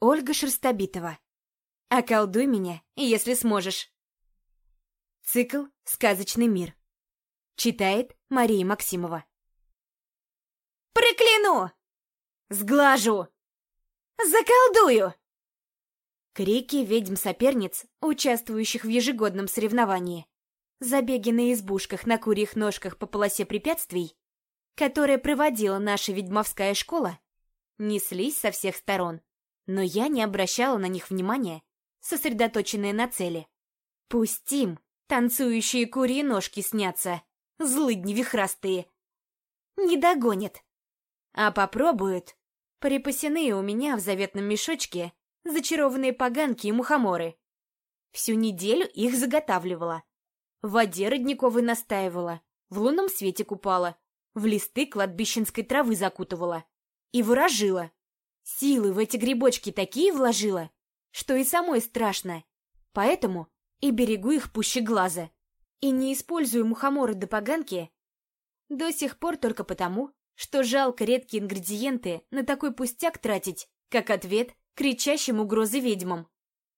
Ольга Шерстобитова. «Околдуй меня, если сможешь». Цикл «Сказочный мир». Читает Мария Максимова. «Прокляну! Сглажу! Заколдую!» Крики ведьм-соперниц, участвующих в ежегодном соревновании. Забеги на избушках на курьих ножках по полосе препятствий, которые проводила наша ведьмовская школа, неслись со всех сторон но я не обращала на них внимания, сосредоточенная на цели. Пусть им танцующие курьи ножки снятся, злыдни вихрастые. Не догонят. А попробуют. Припасены у меня в заветном мешочке зачарованные поганки и мухоморы. Всю неделю их заготавливала. В воде родниковой настаивала, в лунном свете купала, в листы кладбищенской травы закутывала и выражила. Силы в эти грибочки такие вложила, что и самой страшно. Поэтому и берегу их пуще глаза. И не использую мухоморы до поганки до сих пор только потому, что жалко редкие ингредиенты на такой пустяк тратить, как ответ кричащим угрозы ведьмам.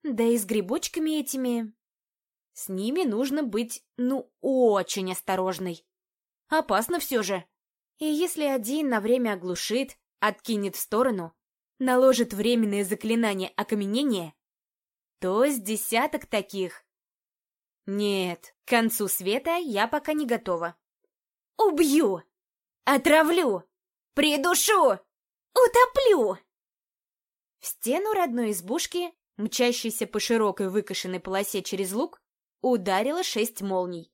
Да и с грибочками этими... С ними нужно быть, ну, очень осторожной. Опасно все же. И если один на время оглушит, откинет в сторону, наложит временное заклинание окаменения, то с десяток таких. Нет, к концу света я пока не готова. Убью! Отравлю! Придушу! Утоплю! В стену родной избушки, мчащейся по широкой выкошенной полосе через луг, ударило шесть молний.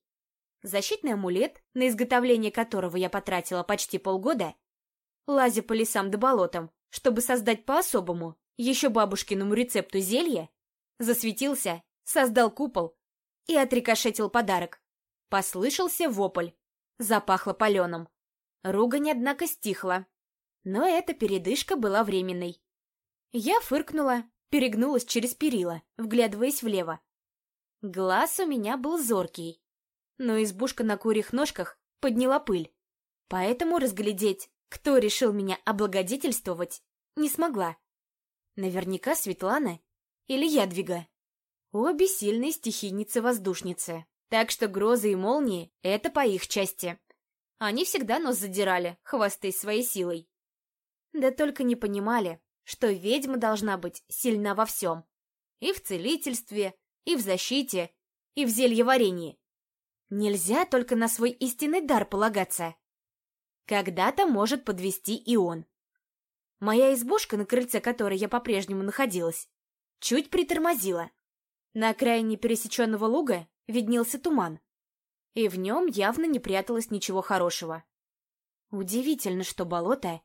Защитный амулет, на изготовление которого я потратила почти полгода, лазя по лесам да болотам, чтобы создать по-особому, еще бабушкиному рецепту зелья, засветился, создал купол и отрикошетил подарок. Послышался вопль. Запахло паленым. Ругань, однако, стихла. Но эта передышка была временной. Я фыркнула, перегнулась через перила, вглядываясь влево. Глаз у меня был зоркий, но избушка на курьих ножках подняла пыль, поэтому разглядеть кто решил меня облагодетельствовать, не смогла. Наверняка Светлана или Ядвига. Обе сильные стихийницы-воздушницы, так что грозы и молнии — это по их части. Они всегда нос задирали, хвастаясь своей силой. Да только не понимали, что ведьма должна быть сильна во всем. И в целительстве, и в защите, и в зельеварении. Нельзя только на свой истинный дар полагаться. Когда-то может подвести и он. Моя избушка, на крыльце которой я по-прежнему находилась, чуть притормозила. На окраине пересеченного луга виднелся туман, и в нем явно не пряталось ничего хорошего. Удивительно, что болото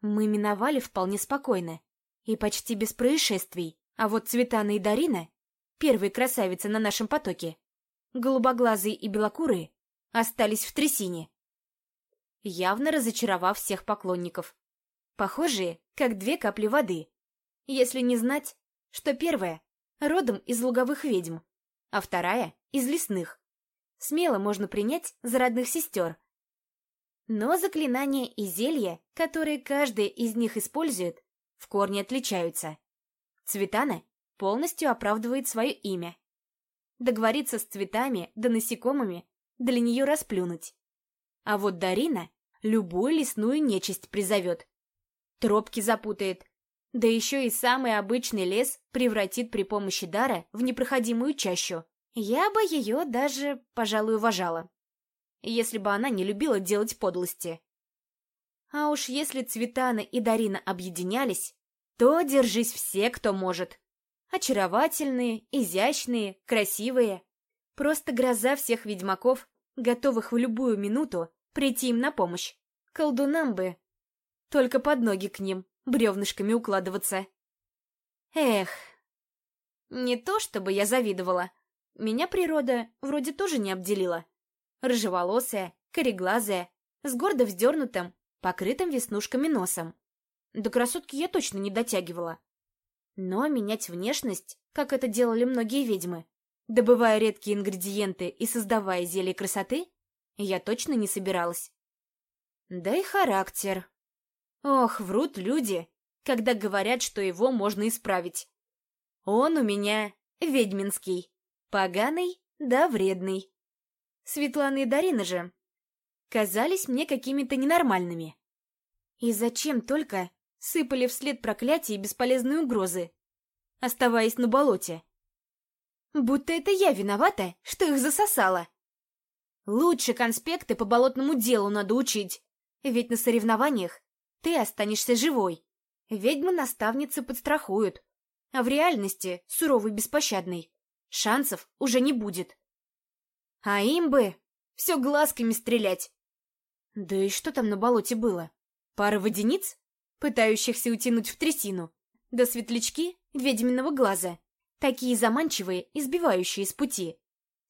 мы миновали вполне спокойно и почти без происшествий, а вот Цветана и Дарина, первые красавицы на нашем потоке, голубоглазые и белокурые, остались в трясине явно разочаровав всех поклонников. Похожие, как две капли воды. Если не знать, что первая родом из луговых ведьм, а вторая — из лесных. Смело можно принять за родных сестер. Но заклинания и зелья, которые каждая из них использует, в корне отличаются. Цветана полностью оправдывает свое имя. Договориться с цветами да насекомыми для нее расплюнуть. А вот Дарина любую лесную нечисть призовет. Тропки запутает. Да еще и самый обычный лес превратит при помощи дара в непроходимую чащу. Я бы ее даже, пожалуй, уважала. Если бы она не любила делать подлости. А уж если Цветана и Дарина объединялись, то держись все, кто может. Очаровательные, изящные, красивые. Просто гроза всех ведьмаков, готовых в любую минуту прийти им на помощь. Колдунам бы. Только под ноги к ним, бревнышками укладываться. Эх, не то чтобы я завидовала. Меня природа вроде тоже не обделила. Рыжеволосая, кореглазая, с гордо вздернутым, покрытым веснушками носом. До красотки я точно не дотягивала. Но менять внешность, как это делали многие ведьмы, добывая редкие ингредиенты и создавая зелье красоты, я точно не собиралась. Да и характер. Ох, врут люди, когда говорят, что его можно исправить. Он у меня ведьминский, поганый да вредный. Светлана и Дарина же казались мне какими-то ненормальными. И зачем только сыпали вслед проклятия и бесполезные угрозы, оставаясь на болоте? Будто это я виновата, что их засосала. Лучше конспекты по болотному делу надо учить, ведь на соревнованиях ты останешься живой. Ведьмы-наставницы подстрахуют, а в реальности, суровый беспощадный, шансов уже не будет. А им бы все глазками стрелять. Да и что там на болоте было? Пара водяниц, пытающихся утянуть в трясину, да светлячки ведьминого глаза, такие заманчивые и сбивающие с пути.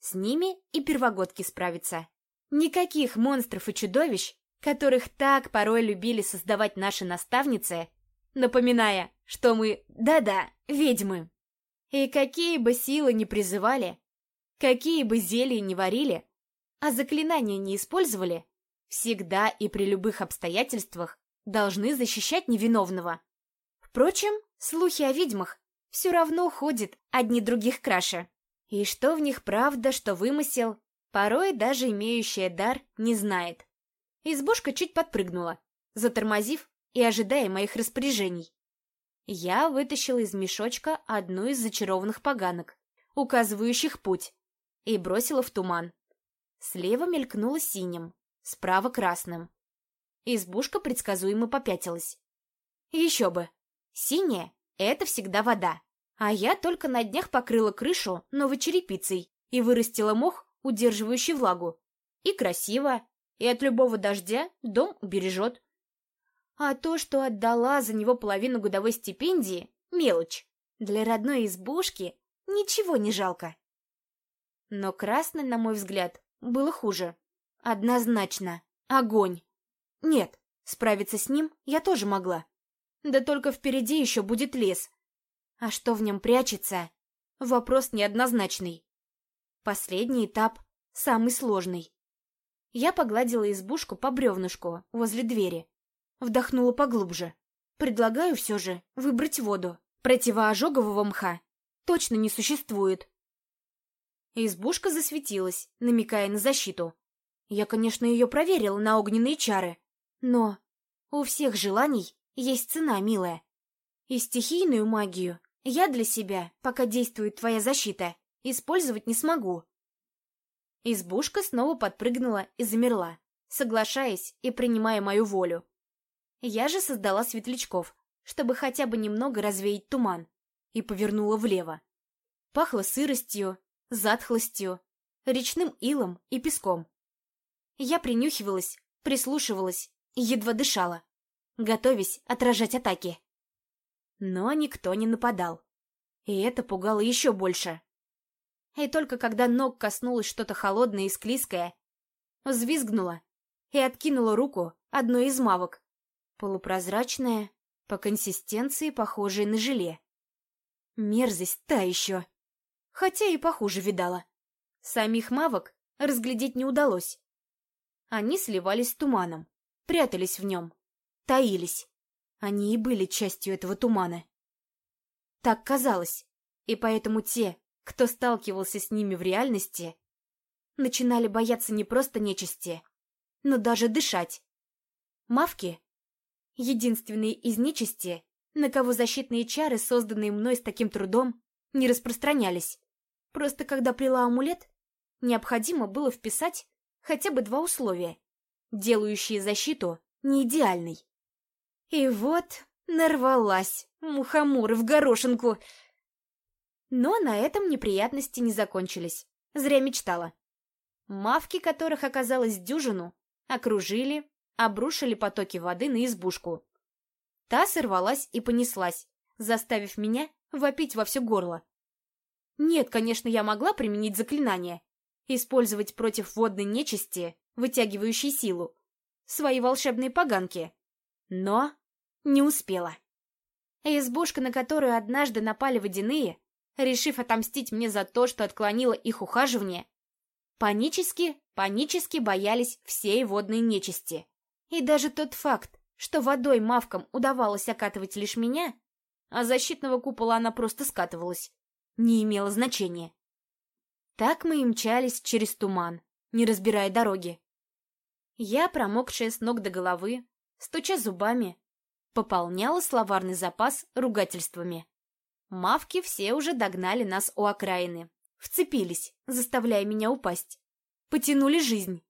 С ними и первогодки справятся. Никаких монстров и чудовищ, которых так порой любили создавать наши наставницы, напоминая, что мы, да-да, ведьмы. И какие бы силы ни призывали, какие бы зелья ни варили, а заклинания не использовали, всегда и при любых обстоятельствах должны защищать невиновного. Впрочем, слухи о ведьмах все равно ходят одни других краше. И что в них правда, что вымысел, порой даже имеющая дар не знает. Избушка чуть подпрыгнула, затормозив и ожидая моих распоряжений. Я вытащила из мешочка одну из зачарованных поганок, указывающих путь, и бросила в туман. Слева мелькнуло синим, справа красным. Избушка предсказуемо попятилась. Еще бы. Синяя — это всегда вода. А я только на днях покрыла крышу новой черепицей и вырастила мох, удерживающий влагу. И красиво, и от любого дождя дом убережет. А то, что отдала за него половину годовой стипендии — мелочь. Для родной избушки ничего не жалко. Но красный, на мой взгляд, было хуже. Однозначно. Огонь. Нет, справиться с ним я тоже могла. Да только впереди еще будет лес, а что в нем прячется? Вопрос неоднозначный. Последний этап самый сложный. Я погладила избушку по бревнышку возле двери. Вдохнула поглубже. Предлагаю все же выбрать воду. Противоожогового мха точно не существует. Избушка засветилась, намекая на защиту. Я, конечно, ее проверила на огненные чары. Но у всех желаний есть цена, милая. И стихийную магию я для себя, пока действует твоя защита, использовать не смогу. Избушка снова подпрыгнула и замерла, соглашаясь и принимая мою волю. Я же создала светлячков, чтобы хотя бы немного развеять туман, и повернула влево. Пахло сыростью, затхлостью, речным илом и песком. Я принюхивалась, прислушивалась и едва дышала, готовясь отражать атаки. Но никто не нападал. И это пугало еще больше. И только когда ног коснулось что-то холодное и склизкое, взвизгнула и откинула руку одной из мавок. Полупрозрачная, по консистенции похожая на желе. Мерзость та еще. Хотя и похуже видала. Самих мавок разглядеть не удалось. Они сливались с туманом, прятались в нем, таились. Они и были частью этого тумана. Так казалось, и поэтому те, кто сталкивался с ними в реальности, начинали бояться не просто нечисти, но даже дышать. Мавки — единственные из нечисти, на кого защитные чары, созданные мной с таким трудом, не распространялись. Просто когда плела амулет, необходимо было вписать хотя бы два условия, делающие защиту не идеальной. И вот нарвалась, мухомор в горошинку. Но на этом неприятности не закончились. Зря мечтала. Мавки, которых оказалось дюжину, окружили, обрушили потоки воды на избушку. Та сорвалась и понеслась, заставив меня вопить во все горло. Нет, конечно, я могла применить заклинание, использовать против водной нечисти, вытягивающей силу, свои волшебные поганки. Но не успела. Избушка, на которую однажды напали водяные, решив отомстить мне за то, что отклонила их ухаживание, панически, панически боялись всей водной нечисти. И даже тот факт, что водой мавкам удавалось окатывать лишь меня, а защитного купола она просто скатывалась, не имело значения. Так мы и мчались через туман, не разбирая дороги. Я, промокшая с ног до головы, стуча зубами, пополняла словарный запас ругательствами. Мавки все уже догнали нас у окраины, вцепились, заставляя меня упасть. Потянули жизнь.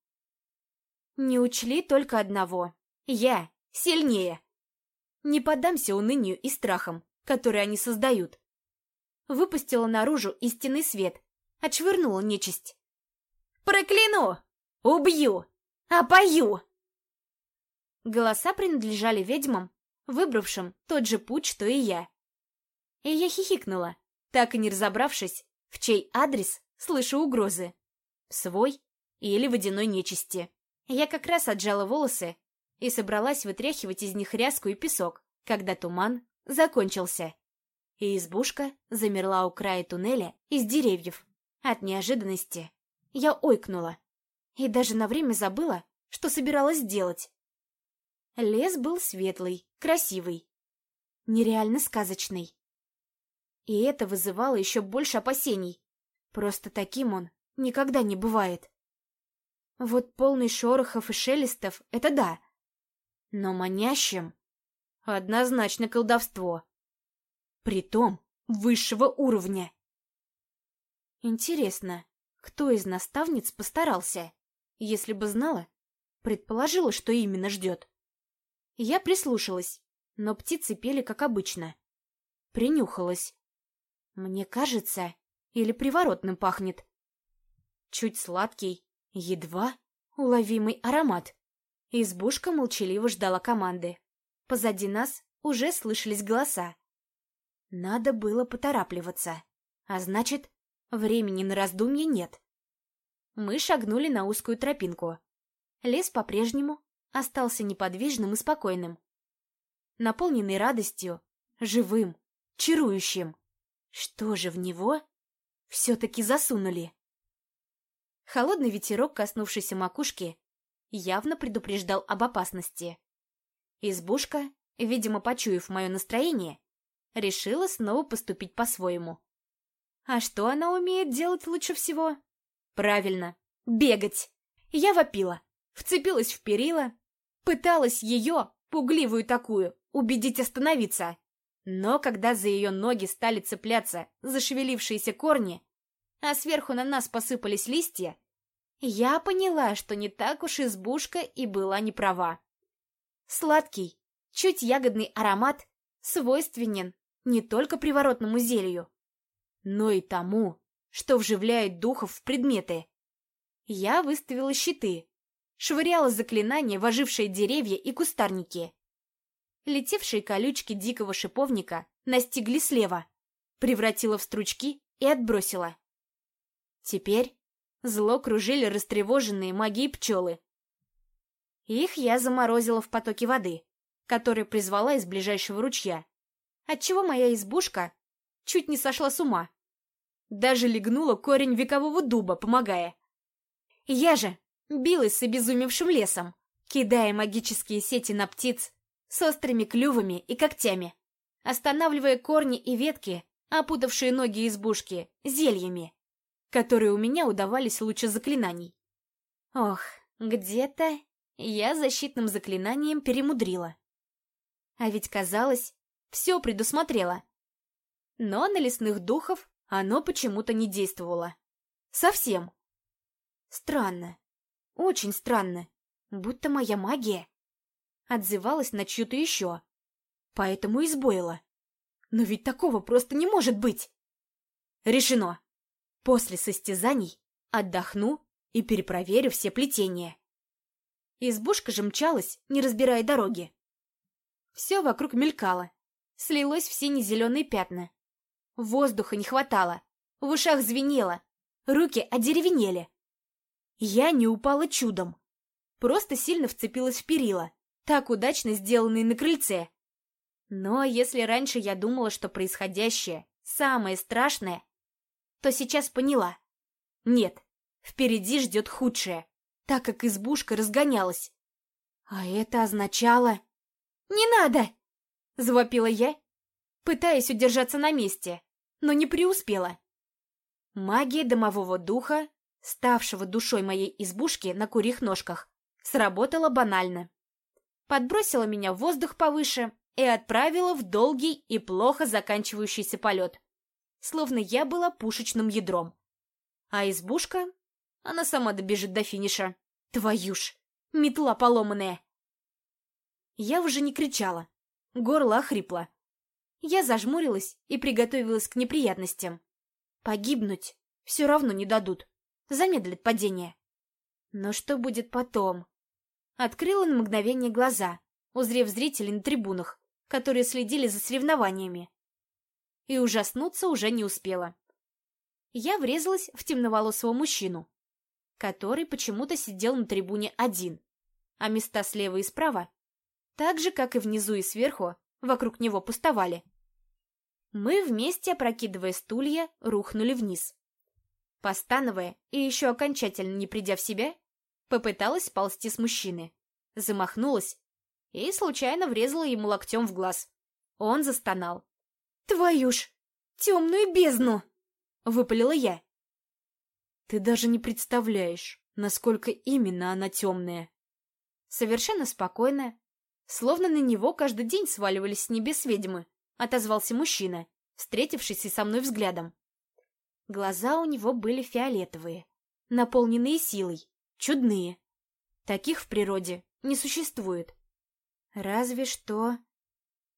Не учли только одного. Я сильнее. Не поддамся унынию и страхам, которые они создают. Выпустила наружу истинный свет, отшвырнула нечисть. «Прокляну! Убью! Опою!» Голоса принадлежали ведьмам, выбравшим тот же путь, что и я. И я хихикнула, так и не разобравшись, в чей адрес слышу угрозы. Свой или водяной нечисти. Я как раз отжала волосы и собралась вытряхивать из них ряску и песок, когда туман закончился. И избушка замерла у края туннеля из деревьев. От неожиданности я ойкнула и даже на время забыла, что собиралась делать. Лес был светлый, красивый, нереально сказочный. И это вызывало еще больше опасений. Просто таким он никогда не бывает. Вот полный шорохов и шелестов — это да. Но манящим — однозначно колдовство. Притом высшего уровня. Интересно, кто из наставниц постарался? Если бы знала, предположила, что именно ждет. Я прислушалась, но птицы пели, как обычно. Принюхалась. Мне кажется, или приворотным пахнет. Чуть сладкий, Едва уловимый аромат. Избушка молчаливо ждала команды. Позади нас уже слышались голоса. Надо было поторапливаться. А значит, времени на раздумье нет. Мы шагнули на узкую тропинку. Лес по-прежнему остался неподвижным и спокойным. Наполненный радостью, живым, чарующим. Что же в него все-таки засунули? Холодный ветерок, коснувшийся макушки, явно предупреждал об опасности. Избушка, видимо, почуяв мое настроение, решила снова поступить по-своему. А что она умеет делать лучше всего? Правильно, бегать. Я вопила, вцепилась в перила, пыталась ее, пугливую такую, убедить остановиться. Но когда за ее ноги стали цепляться зашевелившиеся корни, а сверху на нас посыпались листья, я поняла, что не так уж избушка и была не права. Сладкий, чуть ягодный аромат свойственен не только приворотному зелью, но и тому, что вживляет духов в предметы. Я выставила щиты, швыряла заклинания в ожившие деревья и кустарники. Летевшие колючки дикого шиповника настигли слева, превратила в стручки и отбросила. Теперь зло кружили растревоженные магией пчелы. Их я заморозила в потоке воды, который призвала из ближайшего ручья, отчего моя избушка чуть не сошла с ума. Даже легнула корень векового дуба, помогая. Я же билась с обезумевшим лесом, кидая магические сети на птиц с острыми клювами и когтями, останавливая корни и ветки, опутавшие ноги избушки, зельями которые у меня удавались лучше заклинаний. Ох, где-то я защитным заклинанием перемудрила. А ведь казалось, все предусмотрела. Но на лесных духов оно почему-то не действовало. Совсем. Странно. Очень странно. Будто моя магия отзывалась на чью-то еще. Поэтому и сбоила. Но ведь такого просто не может быть. Решено. После состязаний отдохну и перепроверю все плетения. Избушка же мчалась, не разбирая дороги. Все вокруг мелькало, слилось в сине-зеленые пятна. Воздуха не хватало, в ушах звенело, руки одеревенели. Я не упала чудом, просто сильно вцепилась в перила, так удачно сделанные на крыльце. Но если раньше я думала, что происходящее самое страшное, то сейчас поняла. Нет, впереди ждет худшее, так как избушка разгонялась. А это означало... «Не надо!» — завопила я, пытаясь удержаться на месте, но не преуспела. Магия домового духа, ставшего душой моей избушки на курьих ножках, сработала банально. Подбросила меня в воздух повыше и отправила в долгий и плохо заканчивающийся полет, словно я была пушечным ядром. А избушка, она сама добежит до финиша. Твою ж, метла поломанная. Я уже не кричала, горло охрипло. Я зажмурилась и приготовилась к неприятностям. Погибнуть все равно не дадут, замедлит падение. Но что будет потом? Открыла на мгновение глаза, узрев зрителей на трибунах, которые следили за соревнованиями. И ужаснуться уже не успела. Я врезалась в темноволосого мужчину, который почему-то сидел на трибуне один, а места слева и справа, так же, как и внизу и сверху, вокруг него пустовали. Мы вместе, опрокидывая стулья, рухнули вниз. Постановая и еще окончательно не придя в себя, попыталась сползти с мужчины, замахнулась и случайно врезала ему локтем в глаз. Он застонал. «Твою ж! Темную бездну!» — выпалила я. «Ты даже не представляешь, насколько именно она темная!» Совершенно спокойно, словно на него каждый день сваливались с небес ведьмы, отозвался мужчина, встретившийся со мной взглядом. Глаза у него были фиолетовые, наполненные силой, чудные. Таких в природе не существует. Разве что...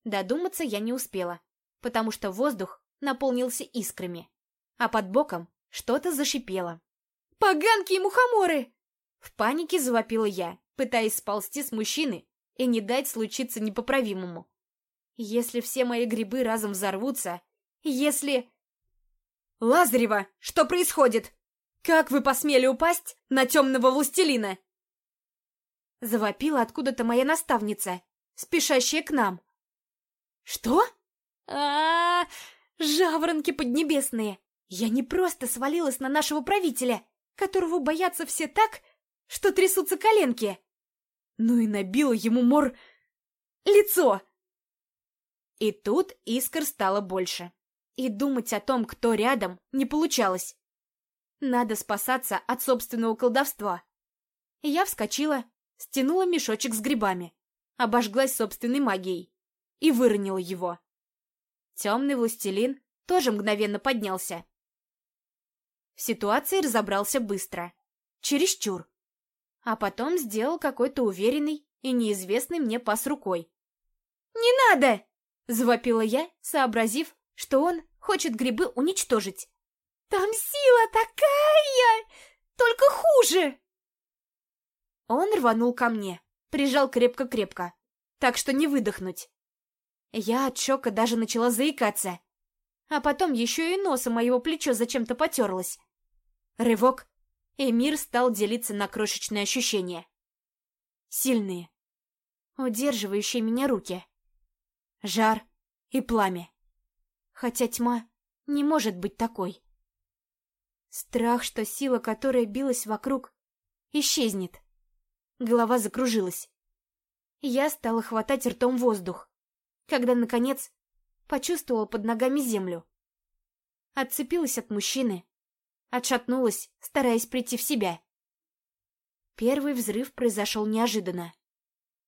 Додуматься я не успела, потому что воздух наполнился искрами, а под боком что-то зашипело. «Поганки и мухоморы!» В панике завопила я, пытаясь сползти с мужчины и не дать случиться непоправимому. Если все мои грибы разом взорвутся, если... «Лазарева, что происходит? Как вы посмели упасть на темного властелина?» Завопила откуда-то моя наставница, спешащая к нам. «Что? а, -а, -а Жаворонки поднебесные! Я не просто свалилась на нашего правителя, которого боятся все так, что трясутся коленки. Ну и набила ему мор... лицо!» И тут искр стало больше. И думать о том, кто рядом, не получалось. Надо спасаться от собственного колдовства. Я вскочила, стянула мешочек с грибами, обожглась собственной магией и выронила его. Темный властелин тоже мгновенно поднялся. В ситуации разобрался быстро, чересчур, а потом сделал какой-то уверенный и неизвестный мне пас рукой. «Не надо!» — завопила я, сообразив, что он хочет грибы уничтожить. «Там сила такая! Только хуже!» Он рванул ко мне, прижал крепко-крепко, так что не выдохнуть. Я от шока даже начала заикаться. А потом еще и носом моего плечо зачем-то потерлось. Рывок, и мир стал делиться на крошечные ощущения. Сильные, удерживающие меня руки. Жар и пламя. Хотя тьма не может быть такой. Страх, что сила, которая билась вокруг, исчезнет. Голова закружилась. Я стала хватать ртом воздух, когда, наконец, почувствовала под ногами землю. Отцепилась от мужчины, отшатнулась, стараясь прийти в себя. Первый взрыв произошел неожиданно.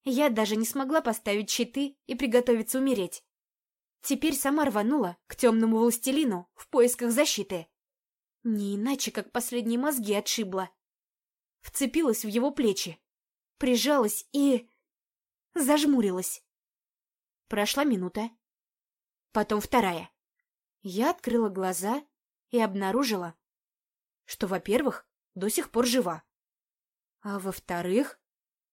Я даже не смогла поставить щиты и приготовиться умереть. Теперь сама рванула к темному властелину в поисках защиты. Не иначе, как последние мозги отшибла. Вцепилась в его плечи, прижалась и... зажмурилась. Прошла минута. Потом вторая. Я открыла глаза и обнаружила, что, во-первых, до сих пор жива. А во-вторых,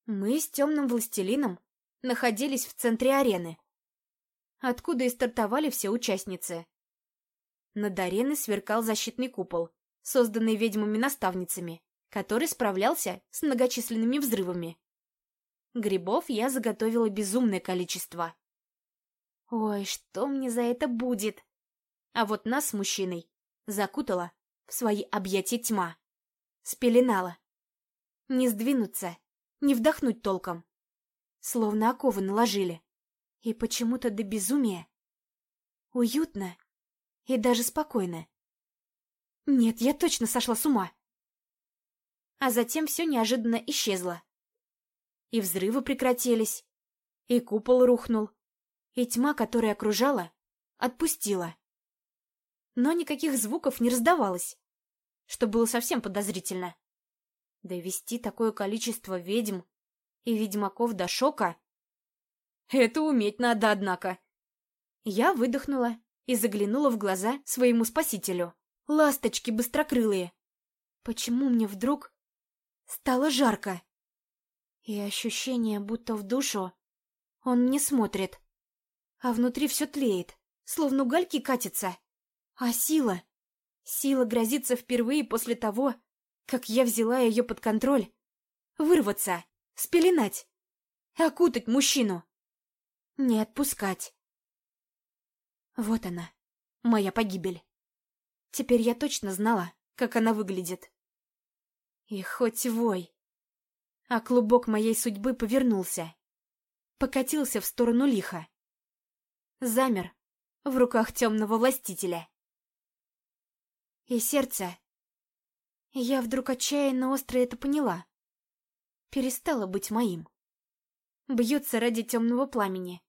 мы с темным властелином находились в центре арены, откуда и стартовали все участницы. Над ареной сверкал защитный купол, созданный ведьмами-наставницами, который справлялся с многочисленными взрывами. Грибов я заготовила безумное количество. Ой, что мне за это будет? А вот нас с мужчиной закутала в свои объятия тьма. Спеленала. Не сдвинуться, не вдохнуть толком. Словно оковы наложили, И почему-то до безумия. Уютно и даже спокойно. Нет, я точно сошла с ума. А затем все неожиданно исчезло. И взрывы прекратились, и купол рухнул, и тьма, которая окружала, отпустила. Но никаких звуков не раздавалось, что было совсем подозрительно. Довести такое количество ведьм и ведьмаков до шока — это уметь надо, однако. Я выдохнула и заглянула в глаза своему спасителю. Ласточки быстрокрылые. Почему мне вдруг стало жарко? И ощущение, будто в душу он мне смотрит, а внутри все тлеет, словно угольки катятся. А сила? Сила грозится впервые после того, как я взяла ее под контроль. Вырваться, спеленать, окутать мужчину. Не отпускать. Вот она, моя погибель. Теперь я точно знала, как она выглядит. И хоть вой. А клубок моей судьбы повернулся. Покатился в сторону лиха. Замер в руках темного властителя. И сердце... Я вдруг отчаянно остро это поняла. Перестало быть моим. Бьется ради темного пламени.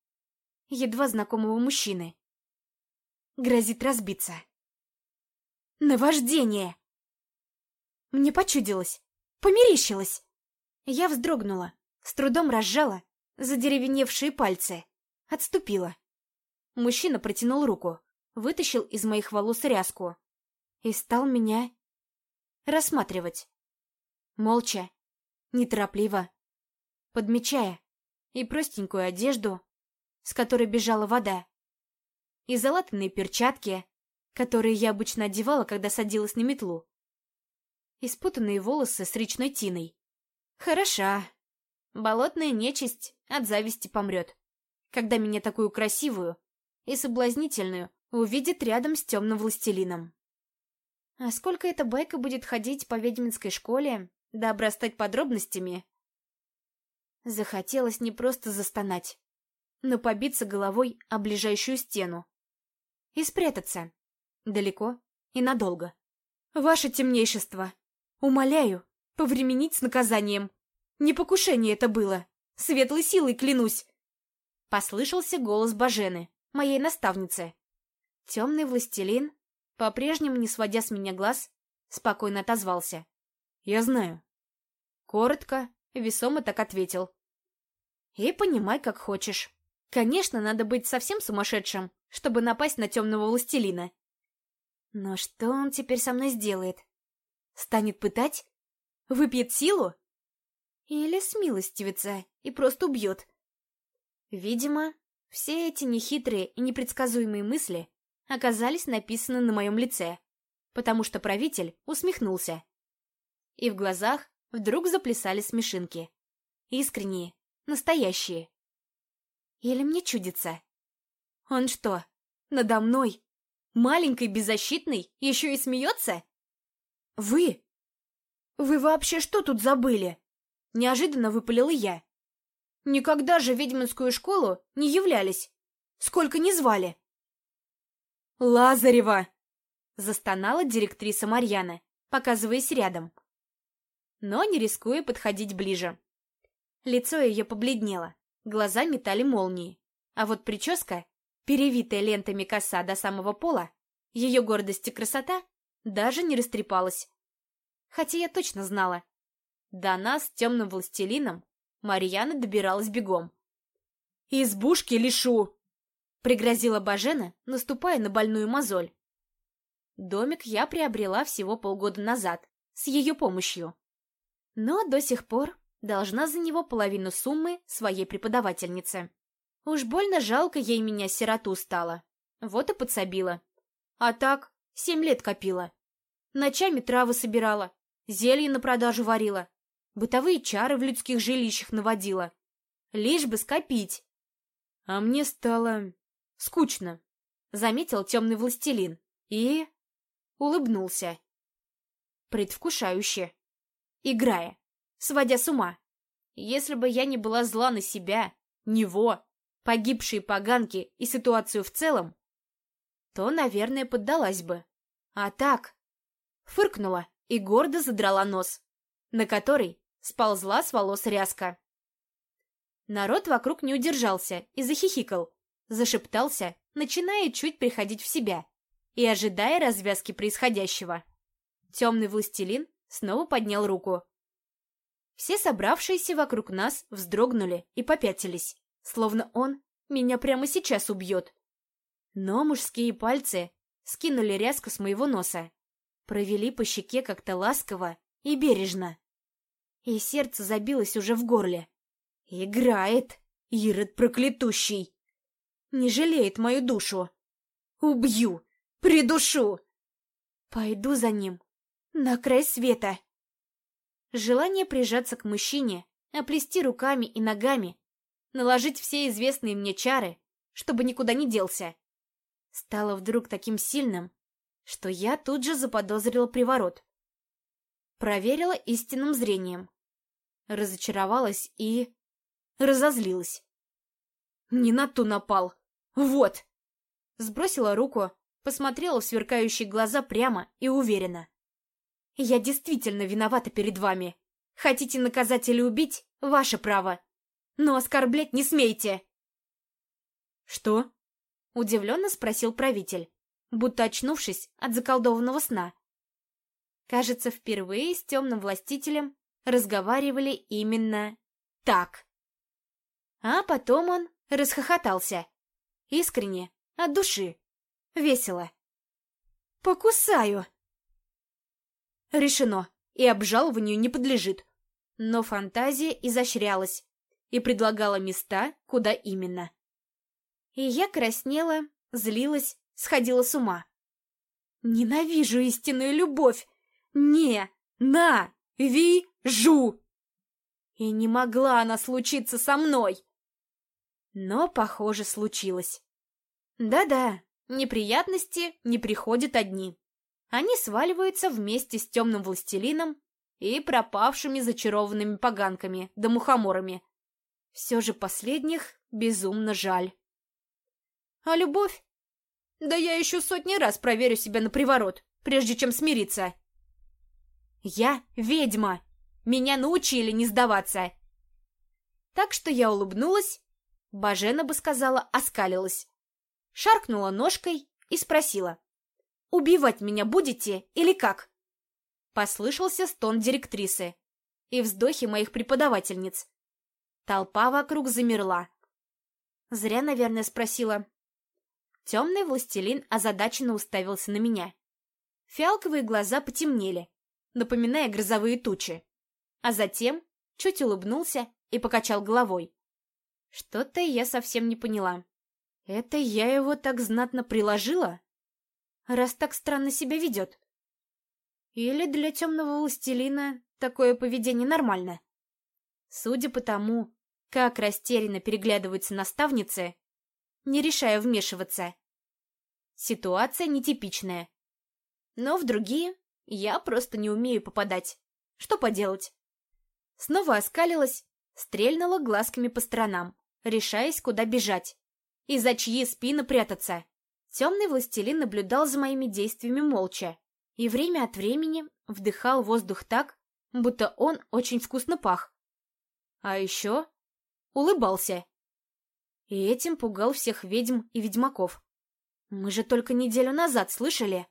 Едва знакомого мужчины. Грозит разбиться. Наваждение! Мне почудилось, померещилось. Я вздрогнула, с трудом разжала задеревеневшие пальцы, отступила. Мужчина протянул руку, вытащил из моих волос ряску и стал меня рассматривать. Молча, неторопливо, подмечая и простенькую одежду, с которой бежала вода, и залатанные перчатки, которые я обычно одевала, когда садилась на метлу. И спутанные волосы с речной тиной. Хороша. Болотная нечисть от зависти помрет, когда меня такую красивую и соблазнительную увидит рядом с темным властелином. А сколько эта байка будет ходить по ведьминской школе, да обрастать подробностями? Захотелось не просто застонать, но побиться головой о ближайшую стену. И спрятаться, Далеко и надолго. Ваше темнейшество, умоляю, повременить с наказанием. Не покушение это было. Светлой силой клянусь. Послышался голос Бажены, моей наставницы. Темный властелин, по-прежнему не сводя с меня глаз, спокойно отозвался. «Я знаю». Коротко, весомо так ответил. «И понимай, как хочешь. Конечно, надо быть совсем сумасшедшим, чтобы напасть на темного властелина. Но что он теперь со мной сделает? Станет пытать? Выпьет силу? Или смилостивится и просто убьет? Видимо, все эти нехитрые и непредсказуемые мысли оказались написаны на моем лице, потому что правитель усмехнулся. И в глазах вдруг заплясали смешинки. Искренние, настоящие. Или мне чудится? Он что, надо мной Маленькой, беззащитной, еще и смеется? Вы? Вы вообще что тут забыли? Неожиданно выпалила я. Никогда же в ведьминскую школу не являлись. Сколько не звали. Лазарева! Застонала директриса Марьяна, показываясь рядом. Но не рискуя подходить ближе. Лицо ее побледнело, глаза метали молнии. А вот прическа Перевитая лентами коса до самого пола, ее гордость и красота даже не растрепалась. Хотя я точно знала. До нас, темным властелином, Марьяна добиралась бегом. «Избушки лишу!» — пригрозила Бажена, наступая на больную мозоль. Домик я приобрела всего полгода назад, с ее помощью. Но до сих пор должна за него половину суммы своей преподавательнице. Уж больно жалко ей меня, сироту, стало. Вот и подсобила. А так, семь лет копила. Ночами травы собирала, зелье на продажу варила, бытовые чары в людских жилищах наводила. Лишь бы скопить. А мне стало скучно, заметил темный властелин и улыбнулся. Предвкушающе. Играя, сводя с ума. Если бы я не была зла на себя, него, погибшие поганки и ситуацию в целом, то, наверное, поддалась бы. А так... Фыркнула и гордо задрала нос, на который сползла с волос ряска. Народ вокруг не удержался и захихикал, зашептался, начиная чуть приходить в себя и ожидая развязки происходящего. Темный властелин снова поднял руку. Все собравшиеся вокруг нас вздрогнули и попятились, словно он меня прямо сейчас убьет. Но мужские пальцы скинули рязко с моего носа, провели по щеке как-то ласково и бережно. И сердце забилось уже в горле. Играет, Ирод проклятущий. Не жалеет мою душу. Убью, придушу. Пойду за ним, на край света. Желание прижаться к мужчине, оплести руками и ногами, наложить все известные мне чары, чтобы никуда не делся, стало вдруг таким сильным, что я тут же заподозрила приворот. Проверила истинным зрением. Разочаровалась и... разозлилась. Не на ту напал. Вот! Сбросила руку, посмотрела в сверкающие глаза прямо и уверенно. Я действительно виновата перед вами. Хотите наказать или убить — ваше право. Но оскорблять не смейте. Что? Удивленно спросил правитель, будто очнувшись от заколдованного сна. Кажется, впервые с темным властителем разговаривали именно так. А потом он расхохотался. Искренне, от души, весело. «Покусаю!» Решено, и обжалованию не подлежит. Но фантазия изощрялась и предлагала места, куда именно. И я краснела, злилась, сходила с ума. Ненавижу истинную любовь! Не, на, ви, жу! И не могла она случиться со мной. Но, похоже, случилось. Да-да, неприятности не приходят одни. Они сваливаются вместе с темным властелином и пропавшими зачарованными поганками да мухоморами. Все же последних безумно жаль. А любовь? Да я еще сотни раз проверю себя на приворот, прежде чем смириться. Я ведьма. Меня научили не сдаваться. Так что я улыбнулась, Бажена бы сказала, оскалилась. Шаркнула ножкой и спросила. «Убивать меня будете или как?» Послышался стон директрисы и вздохи моих преподавательниц. Толпа вокруг замерла. Зря, наверное, спросила. Темный властелин озадаченно уставился на меня. Фиалковые глаза потемнели, напоминая грозовые тучи. А затем чуть улыбнулся и покачал головой. Что-то я совсем не поняла. Это я его так знатно приложила? Раз так странно себя ведет. Или для темного властелина такое поведение нормально? Судя по тому, как растерянно переглядываются наставницы, не решая вмешиваться. Ситуация нетипичная. Но в другие я просто не умею попадать. Что поделать? Снова оскалилась, стрельнула глазками по сторонам, решаясь, куда бежать. И за чьи спины прятаться. Темный властелин наблюдал за моими действиями молча и время от времени вдыхал воздух так, будто он очень вкусно пах. А еще улыбался и этим пугал всех ведьм и ведьмаков. Мы же только неделю назад слышали,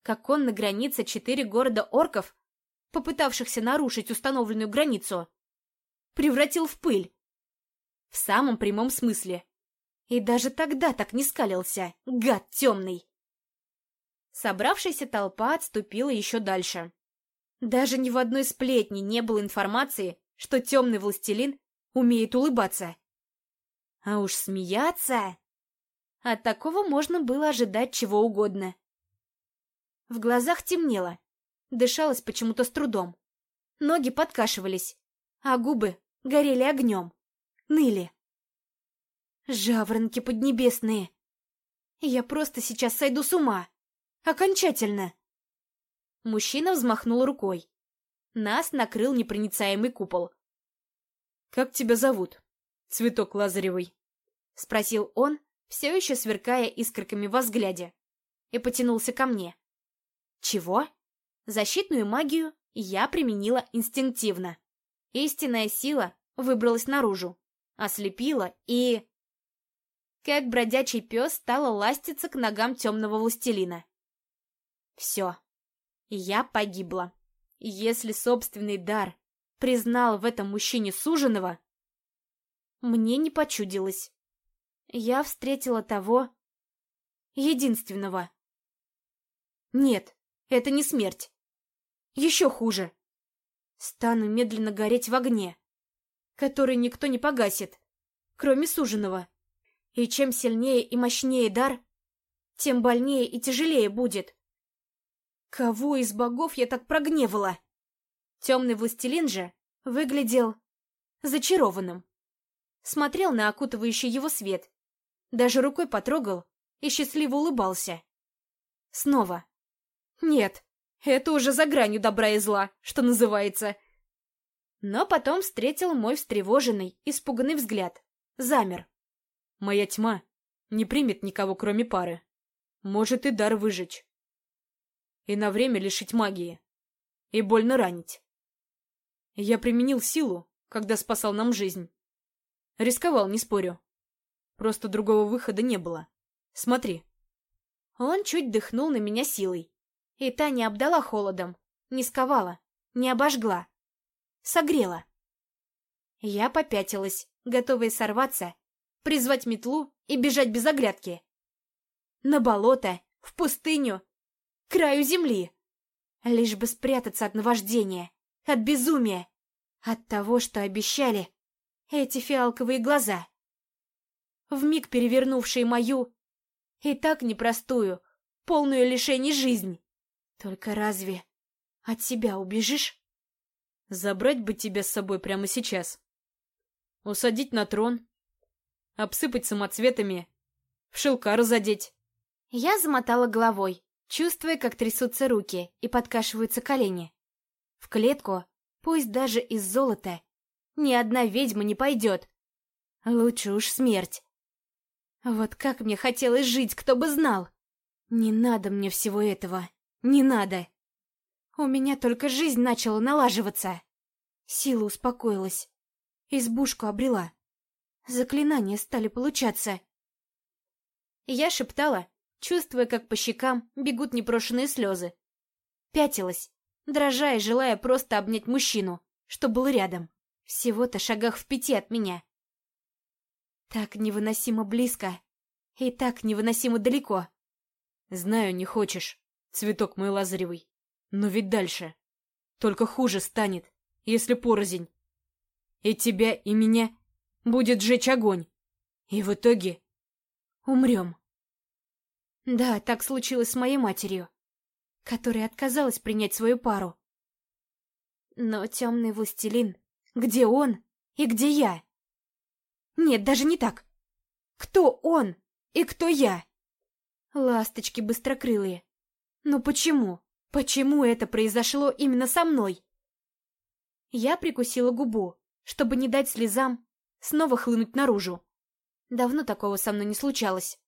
как он на границе четыре города орков, попытавшихся нарушить установленную границу, превратил в пыль. В самом прямом смысле. И даже тогда так не скалился, гад темный. Собравшаяся толпа отступила еще дальше. Даже ни в одной сплетне не было информации, что темный властелин умеет улыбаться. А уж смеяться... От такого можно было ожидать чего угодно. В глазах темнело, дышалось почему-то с трудом. Ноги подкашивались, а губы горели огнем, ныли. Жаворонки поднебесные! Я просто сейчас сойду с ума! Окончательно! Мужчина взмахнул рукой. Нас накрыл непроницаемый купол. «Как тебя зовут?» цветок лазаревый?» — Спросил он, все еще сверкая искорками во взгляде, и потянулся ко мне. Чего? Защитную магию я применила инстинктивно. Истинная сила выбралась наружу, ослепила и... Как бродячий пес стала ластиться к ногам темного властелина. Все. Я погибла. Если собственный дар признал в этом мужчине суженого, мне не почудилось. Я встретила того... единственного. Нет, это не смерть. Еще хуже. Стану медленно гореть в огне, который никто не погасит, кроме суженого. И чем сильнее и мощнее дар, тем больнее и тяжелее будет. Кого из богов я так прогневала? Темный властелин же выглядел зачарованным. Смотрел на окутывающий его свет, даже рукой потрогал и счастливо улыбался. Снова. Нет, это уже за гранью добра и зла, что называется. Но потом встретил мой встревоженный, испуганный взгляд. Замер. Моя тьма не примет никого, кроме пары. Может и дар выжечь. И на время лишить магии. И больно ранить. Я применил силу, когда спасал нам жизнь. Рисковал, не спорю. Просто другого выхода не было. Смотри. Он чуть дыхнул на меня силой. И та не обдала холодом, не сковала, не обожгла. Согрела. Я попятилась, готовая сорваться, призвать метлу и бежать без оглядки. На болото, в пустыню, к краю земли. Лишь бы спрятаться от наваждения, от безумия, от того, что обещали эти фиалковые глаза вмиг перевернувшие мою, и так непростую, полную лишений жизнь. Только разве от себя убежишь? Забрать бы тебя с собой прямо сейчас. Усадить на трон, обсыпать самоцветами, в шелка разодеть. Я замотала головой, чувствуя, как трясутся руки и подкашиваются колени. В клетку, пусть даже из золота, ни одна ведьма не пойдет. Лучше уж смерть. Вот как мне хотелось жить, кто бы знал! Не надо мне всего этого. Не надо. У меня только жизнь начала налаживаться. Сила успокоилась. Избушку обрела. Заклинания стали получаться. Я шептала, чувствуя, как по щекам бегут непрошенные слезы. Пятилась, дрожа и желая просто обнять мужчину, что был рядом, всего-то шагах в пяти от меня. Так невыносимо близко и так невыносимо далеко. Знаю, не хочешь, цветок мой лазаревый, но ведь дальше. Только хуже станет, если порознь. И тебя, и меня будет жечь огонь. И в итоге умрем. Да, так случилось с моей матерью, которая отказалась принять свою пару. Но темный властелин, где он и где я? Нет, даже не так. Кто он и кто я? Ласточки быстрокрылые. Но почему? Почему это произошло именно со мной? Я прикусила губу, чтобы не дать слезам снова хлынуть наружу. Давно такого со мной не случалось.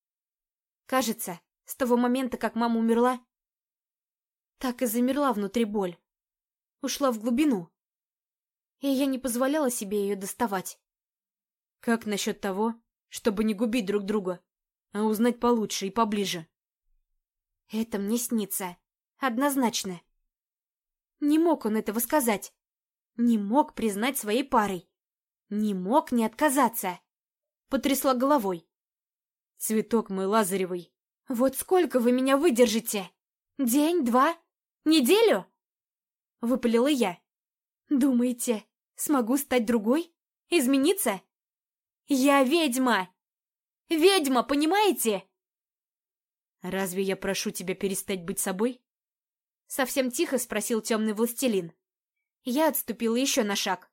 Кажется, с того момента, как мама умерла, так и замерла внутри боль. Ушла в глубину. И я не позволяла себе ее доставать. Как насчет того, чтобы не губить друг друга, а узнать получше и поближе? Это мне снится. Однозначно. Не мог он этого сказать. Не мог признать своей парой. Не мог не отказаться. Потрясла головой. Цветок мой лазаревый. Вот сколько вы меня выдержите? День, два, неделю? Выпалила я. Думаете, смогу стать другой? Измениться? Я ведьма! Ведьма, понимаете? Разве я прошу тебя перестать быть собой? Совсем тихо спросил темный властелин. Я отступила еще на шаг,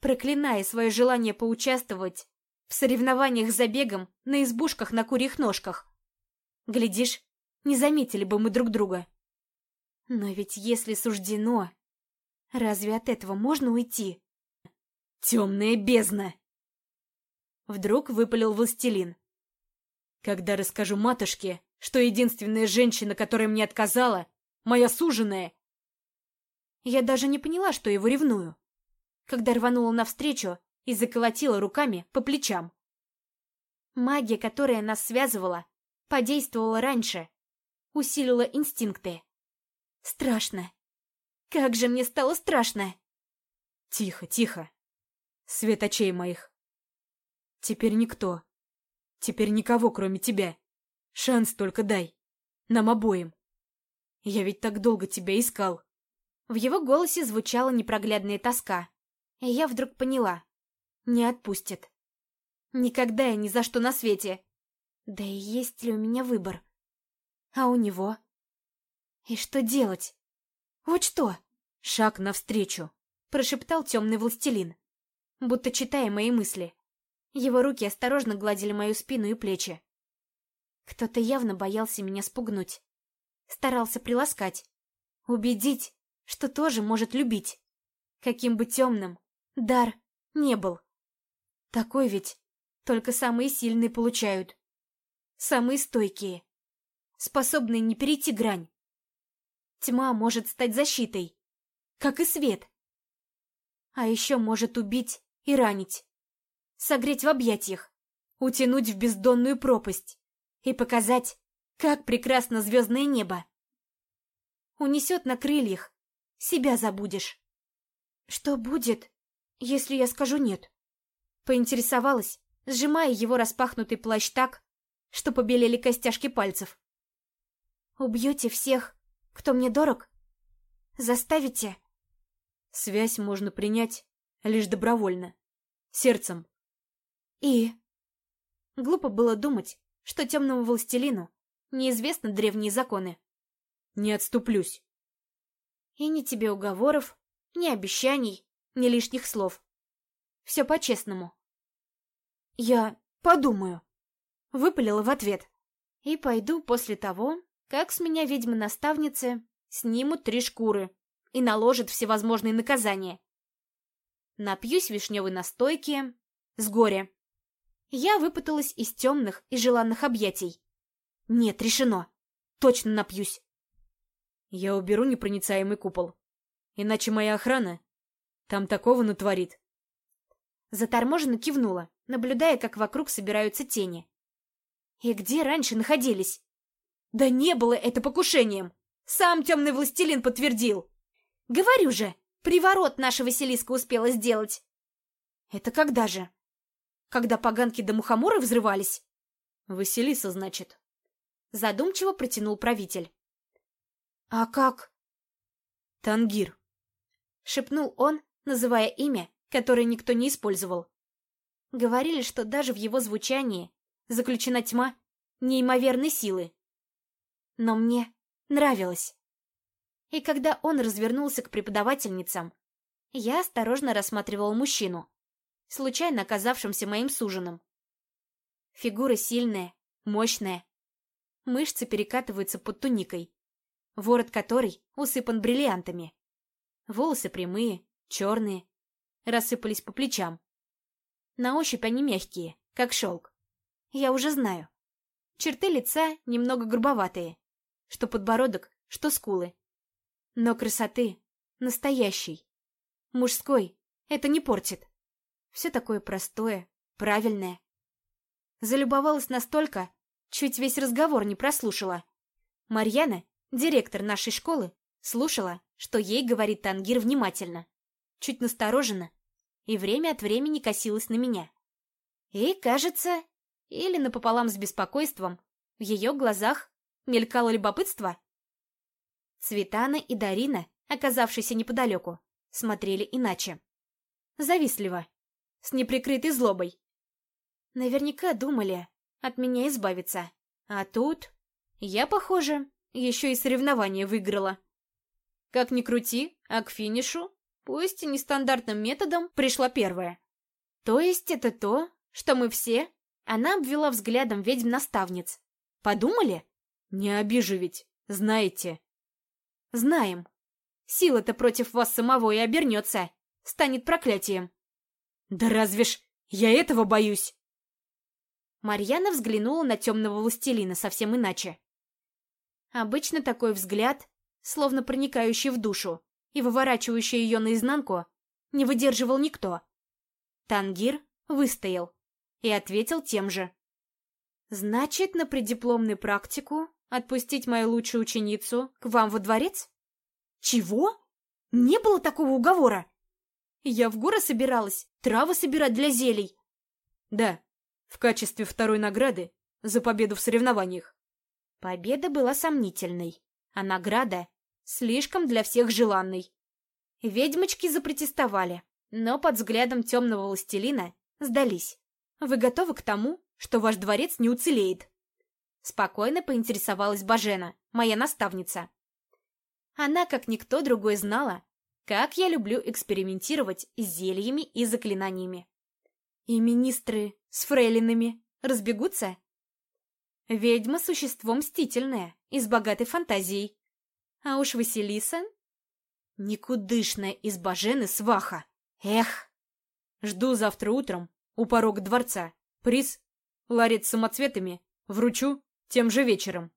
проклиная свое желание поучаствовать в соревнованиях с забегом на избушках на курьих ножках. Глядишь, не заметили бы мы друг друга. Но ведь если суждено, разве от этого можно уйти? Темная бездна! Вдруг выпалил властелин. Когда расскажу матушке, что единственная женщина, которая мне отказала, моя суженая. Я даже не поняла, что его ревную, когда рванула навстречу и заколотила руками по плечам. Магия, которая нас связывала, подействовала раньше, усилила инстинкты. Страшно. Как же мне стало страшно. Тихо, тихо. Свет очей моих. Теперь никто. Теперь никого, кроме тебя. Шанс только дай. Нам обоим. Я ведь так долго тебя искал. В его голосе звучала непроглядная тоска. И я вдруг поняла. Не отпустит. Никогда и ни за что на свете. Да и есть ли у меня выбор? А у него? И что делать? Вот что? Шаг навстречу, прошептал темный властелин, будто читая мои мысли. Его руки осторожно гладили мою спину и плечи. Кто-то явно боялся меня спугнуть. Старался приласкать. Убедить, что тоже может любить. Каким бы темным дар не был. Такой ведь только самые сильные получают. Самые стойкие. Способные не перейти грань. Тьма может стать защитой, как и свет. А еще может убить и ранить согреть в объятиях, утянуть в бездонную пропасть и показать, как прекрасно звездное небо. Унесет на крыльях, себя забудешь. Что будет, если я скажу «нет»? Поинтересовалась, сжимая его распахнутый плащ так, что побелели костяшки пальцев. Убьете всех, кто мне дорог? Заставите? Связь можно принять лишь добровольно, сердцем. И... Глупо было думать, что темному властелину неизвестны древние законы. Не отступлюсь. И ни тебе уговоров, ни обещаний, ни лишних слов. Все по-честному. Я подумаю. Выпалила в ответ. И пойду после того, как с меня ведьмы-наставницы снимут три шкуры и наложат всевозможные наказания. Напьюсь вишневой настойки с горя я выпуталась из темных и желанных объятий. Нет, решено. Точно напьюсь. Я уберу непроницаемый купол. Иначе моя охрана там такого натворит. Заторможенно кивнула, наблюдая, как вокруг собираются тени. И где раньше находились? Да не было это покушением! Сам темный властелин подтвердил. Говорю же, приворот наша Василиска успела сделать. Это когда же? Когда поганки до мухомора взрывались? Василиса, значит. Задумчиво протянул правитель. А как? Тангир. Шепнул он, называя имя, которое никто не использовал. Говорили, что даже в его звучании заключена тьма неимоверной силы. Но мне нравилось. И когда он развернулся к преподавательницам, я осторожно рассматривал мужчину случайно оказавшимся моим суженым. Фигура сильная, мощная. Мышцы перекатываются под туникой, ворот которой усыпан бриллиантами. Волосы прямые, черные, рассыпались по плечам. На ощупь они мягкие, как шелк. Я уже знаю. Черты лица немного грубоватые, что подбородок, что скулы. Но красоты настоящей. Мужской это не портит. Все такое простое, правильное. Залюбовалась настолько, чуть весь разговор не прослушала. Марьяна, директор нашей школы, слушала, что ей говорит Тангир внимательно, чуть настороженно, и время от времени косилась на меня. И, кажется, или напополам с беспокойством, в ее глазах мелькало любопытство. Цветана и Дарина, оказавшиеся неподалеку, смотрели иначе. Завистливо с неприкрытой злобой. Наверняка думали от меня избавиться. А тут я, похоже, еще и соревнование выиграла. Как ни крути, а к финишу, пусть и нестандартным методом, пришла первая. То есть это то, что мы все... Она обвела взглядом ведьм-наставниц. Подумали? Не обижу ведь, знаете. Знаем. Сила-то против вас самого и обернется. Станет проклятием. Да разве ж я этого боюсь? Марьяна взглянула на темного властелина совсем иначе. Обычно такой взгляд, словно проникающий в душу и выворачивающий ее наизнанку, не выдерживал никто. Тангир выстоял и ответил тем же. «Значит, на преддипломную практику отпустить мою лучшую ученицу к вам во дворец?» «Чего? Не было такого уговора!» «Я в горы собиралась, травы собирать для зелий». «Да, в качестве второй награды за победу в соревнованиях». Победа была сомнительной, а награда слишком для всех желанной. Ведьмочки запротестовали, но под взглядом темного властелина сдались. Вы готовы к тому, что ваш дворец не уцелеет?» Спокойно поинтересовалась Бажена, моя наставница. Она, как никто другой, знала, как я люблю экспериментировать с зельями и заклинаниями. И министры с фрейлинами разбегутся? Ведьма — существо мстительное и с богатой фантазией. А уж Василиса — никудышная из Бажены сваха. Эх! Жду завтра утром у порога дворца. Приз — ларец с самоцветами. Вручу тем же вечером.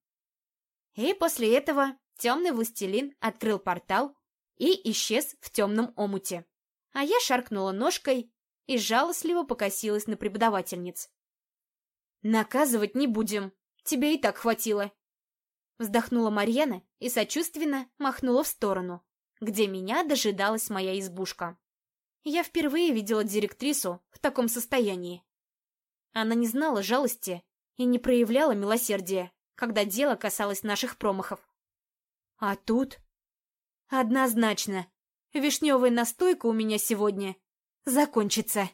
И после этого темный властелин открыл портал и исчез в темном омуте. А я шаркнула ножкой и жалостливо покосилась на преподавательниц. «Наказывать не будем, тебе и так хватило». Вздохнула Марьяна и сочувственно махнула в сторону, где меня дожидалась моя избушка. Я впервые видела директрису в таком состоянии. Она не знала жалости и не проявляла милосердия, когда дело касалось наших промахов. А тут... Однозначно, вишневая настойка у меня сегодня закончится.